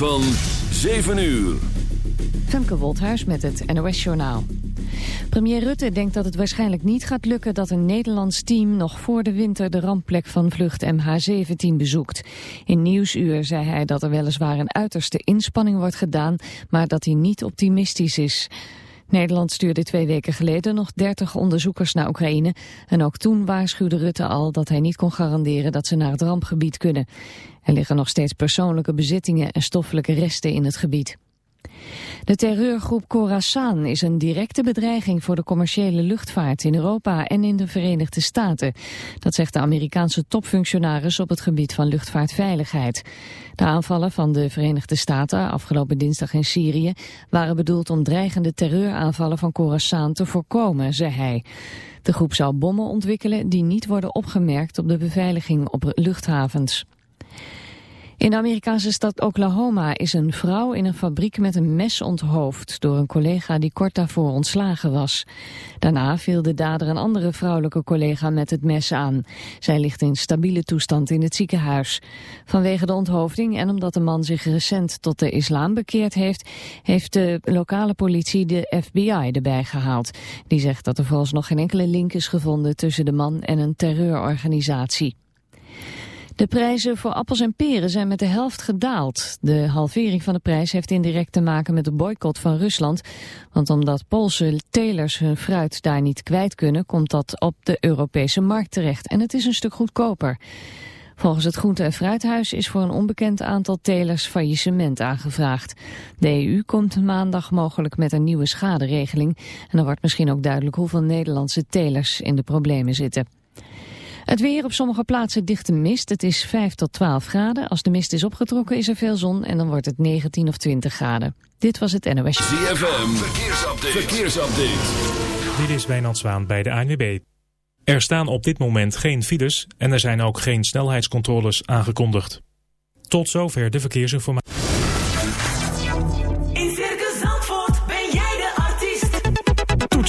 Van 7 uur. Femke Wolthuis met het NOS Journaal. Premier Rutte denkt dat het waarschijnlijk niet gaat lukken dat een Nederlands team nog voor de winter de rampplek van vlucht MH17 bezoekt. In Nieuwsuur zei hij dat er weliswaar een uiterste inspanning wordt gedaan, maar dat hij niet optimistisch is. Nederland stuurde twee weken geleden nog 30 onderzoekers naar Oekraïne. En ook toen waarschuwde Rutte al dat hij niet kon garanderen dat ze naar het rampgebied kunnen. Er liggen nog steeds persoonlijke bezittingen en stoffelijke resten in het gebied. De terreurgroep Khorasan is een directe bedreiging voor de commerciële luchtvaart in Europa en in de Verenigde Staten. Dat zegt de Amerikaanse topfunctionaris op het gebied van luchtveiligheid. De aanvallen van de Verenigde Staten afgelopen dinsdag in Syrië waren bedoeld om dreigende terreuraanvallen van Khorasan te voorkomen, zei hij. De groep zou bommen ontwikkelen die niet worden opgemerkt op de beveiliging op luchthavens. In de Amerikaanse stad Oklahoma is een vrouw in een fabriek met een mes onthoofd door een collega die kort daarvoor ontslagen was. Daarna viel de dader een andere vrouwelijke collega met het mes aan. Zij ligt in stabiele toestand in het ziekenhuis. Vanwege de onthoofding en omdat de man zich recent tot de islam bekeerd heeft, heeft de lokale politie de FBI erbij gehaald. Die zegt dat er volgens nog geen enkele link is gevonden tussen de man en een terreurorganisatie. De prijzen voor appels en peren zijn met de helft gedaald. De halvering van de prijs heeft indirect te maken met de boycott van Rusland. Want omdat Poolse telers hun fruit daar niet kwijt kunnen... komt dat op de Europese markt terecht. En het is een stuk goedkoper. Volgens het Groente- en Fruithuis is voor een onbekend aantal telers faillissement aangevraagd. De EU komt maandag mogelijk met een nieuwe schaderegeling. En dan wordt misschien ook duidelijk hoeveel Nederlandse telers in de problemen zitten. Het weer op sommige plaatsen dichte mist. Het is 5 tot 12 graden. Als de mist is opgetrokken is er veel zon en dan wordt het 19 of 20 graden. Dit was het NOS. ZFM, verkeersupdate. verkeersupdate. Dit is Wijnand Zwaan bij de ANWB. Er staan op dit moment geen files en er zijn ook geen snelheidscontroles aangekondigd. Tot zover de verkeersinformatie.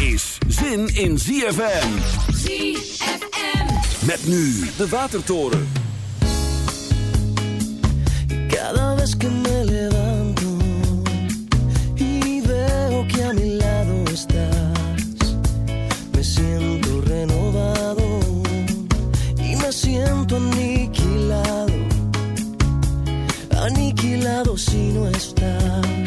Is zin in ZFM. ZFM. Met nu de Watertoren. Cada vez que me levanto y veo que a mi lado estás, me siento renovado y me siento aniquilado, aniquilado si no estás.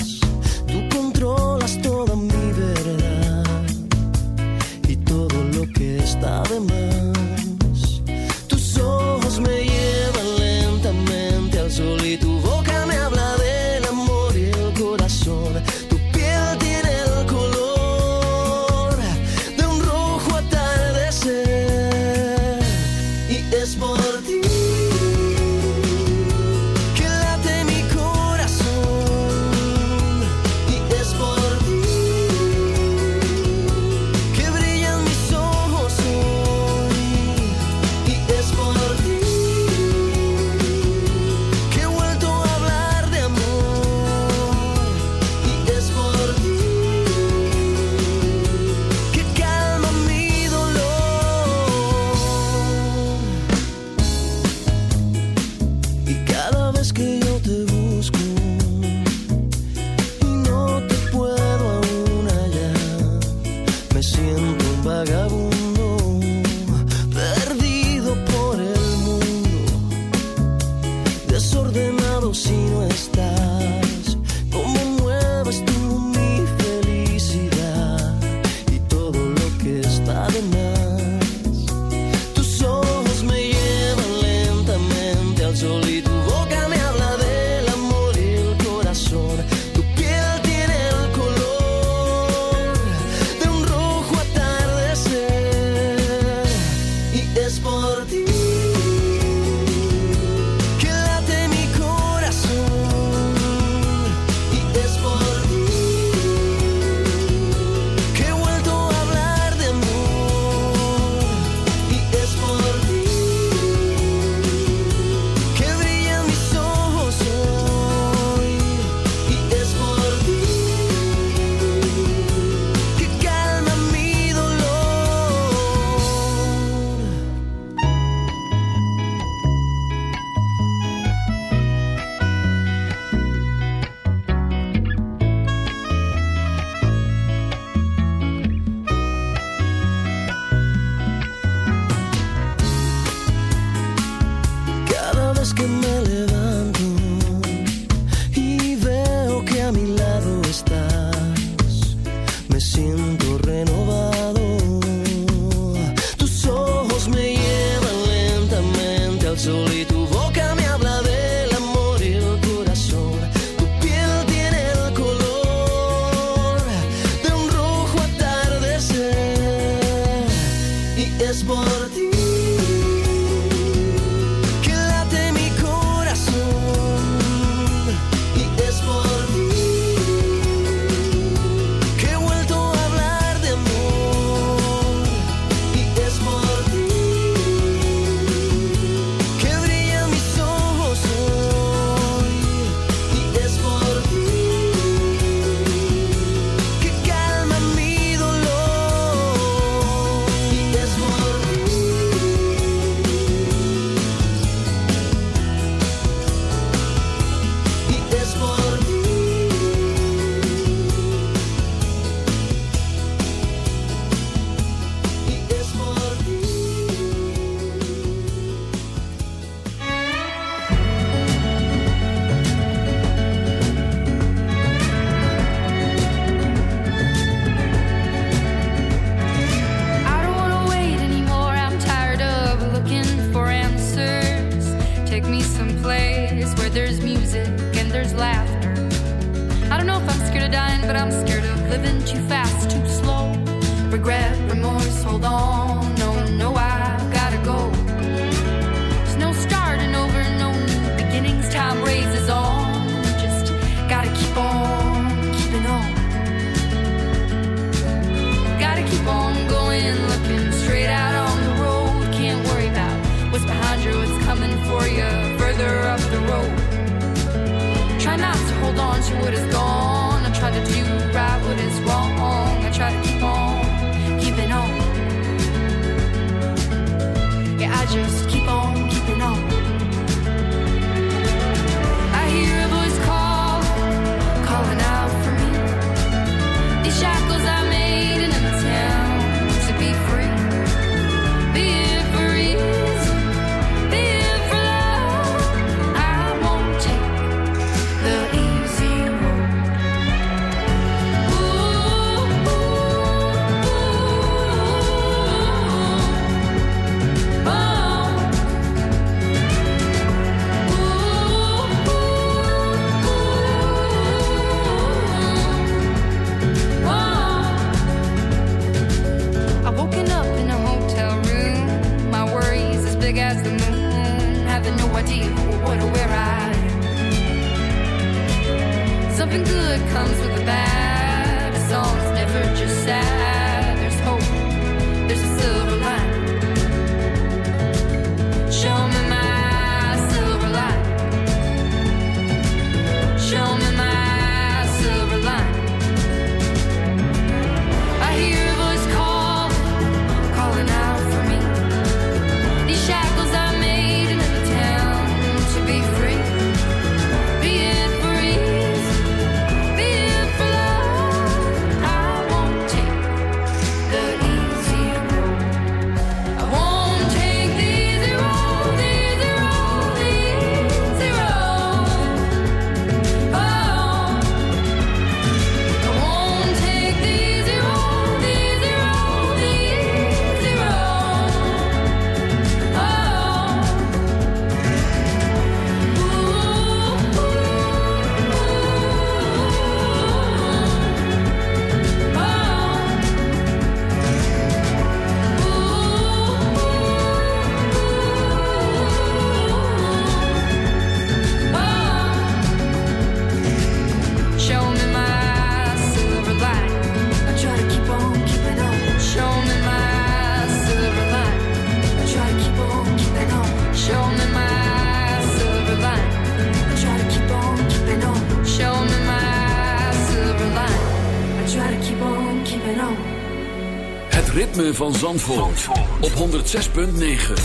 Op 106.9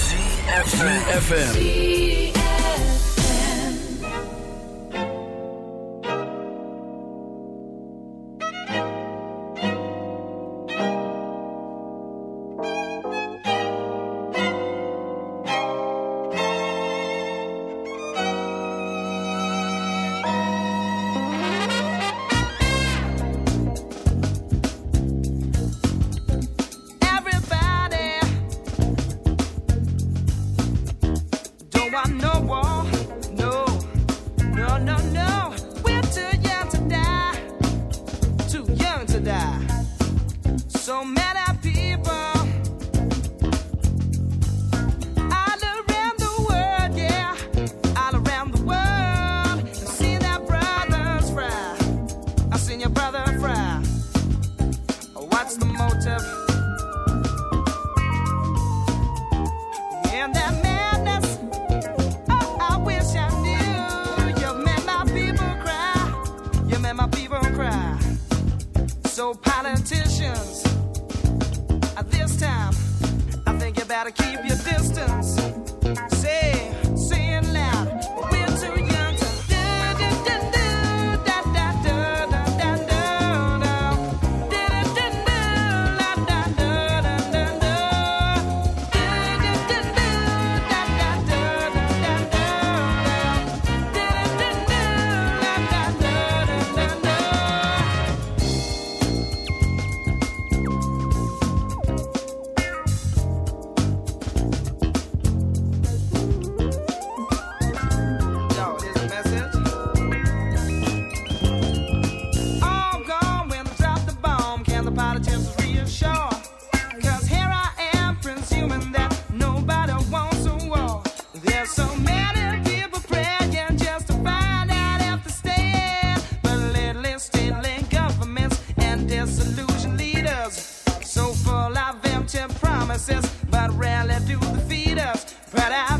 but I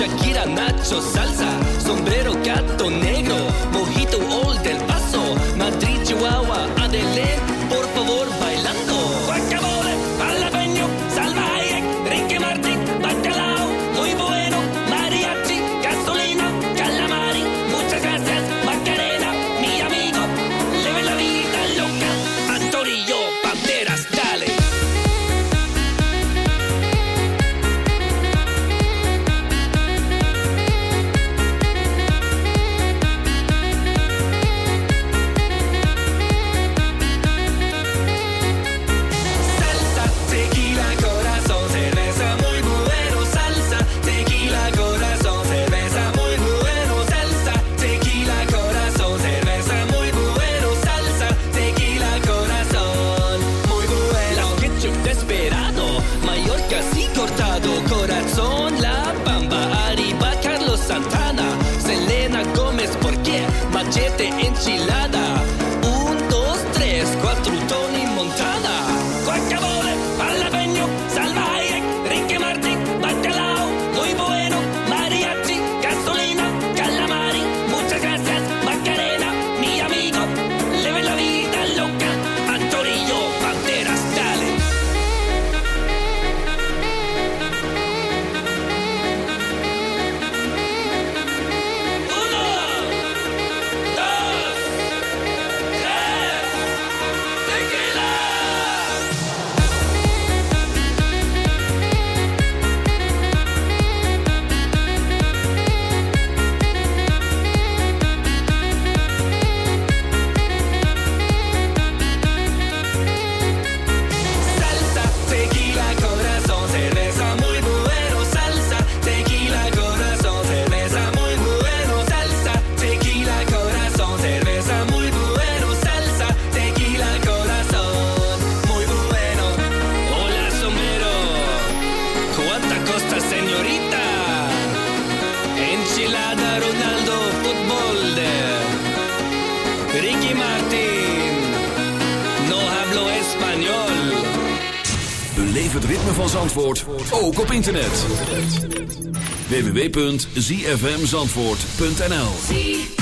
Shakira Nacho Salsa, Sombrero Gato Negro, www.zfmzandvoort.nl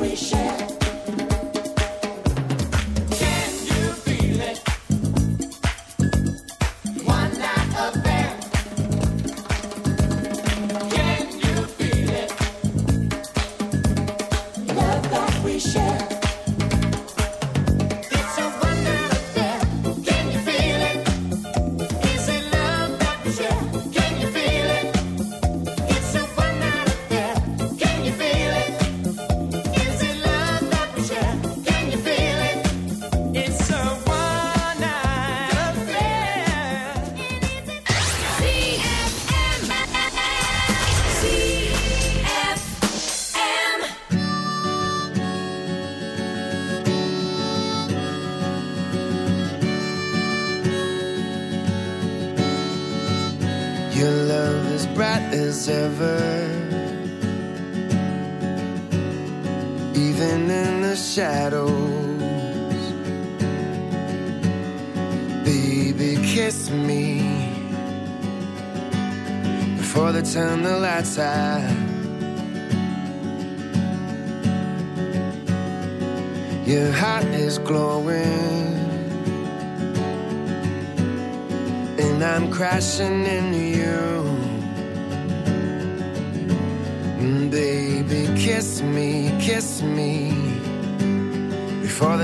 We should.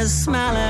Laughing and